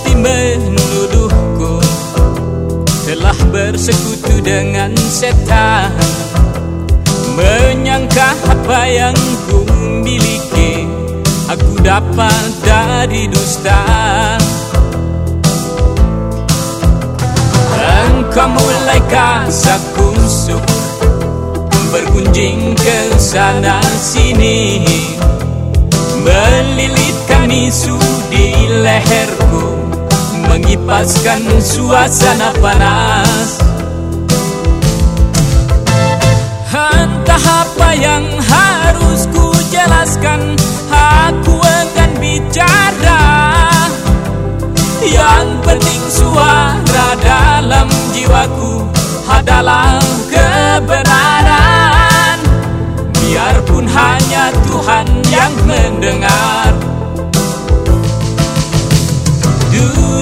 pasti menuduhku. Telah bersekutu dengan setan. Menyangka apa yang ku miliki Aku dapat dari dusta. Engkau mulai kasak kusuk Bergunjing ke sana sini. Melilitkan isu di leherku Mengipaskan suasana panas. Entah apa yang harus ku jelaskan Aku enggan bicara. Yang penting suara dalam jiwaku adalah kebenaran. Biarpun hanya Tuhan yang mendengar. Du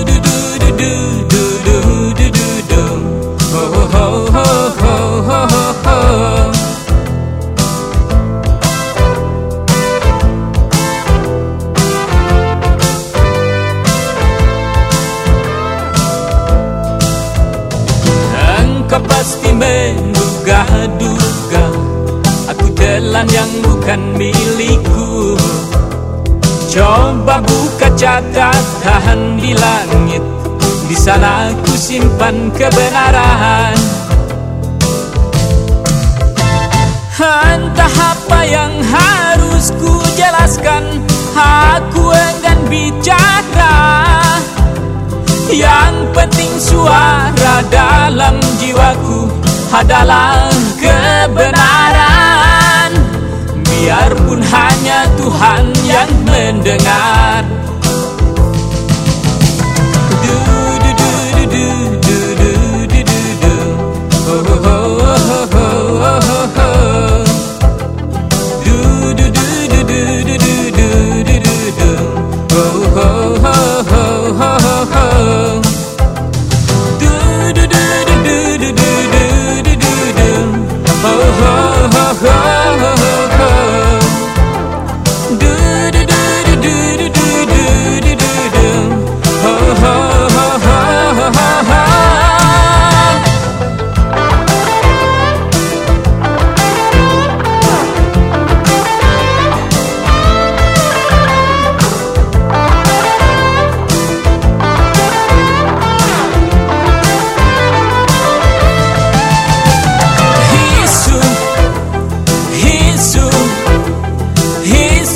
telan yang bukan milikku. Coba buka catatan di langit. Di sana aku simpan kebenaran. Entah apa yang harus ku jelaskan Aku enggan bicara. Yang penting suara dalam jiwaku adalah kebenaran Biarpun hanya Tuhan yang mendengar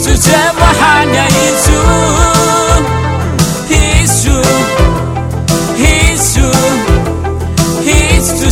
Życie ma hania Jezu Jezu Jezu Jezu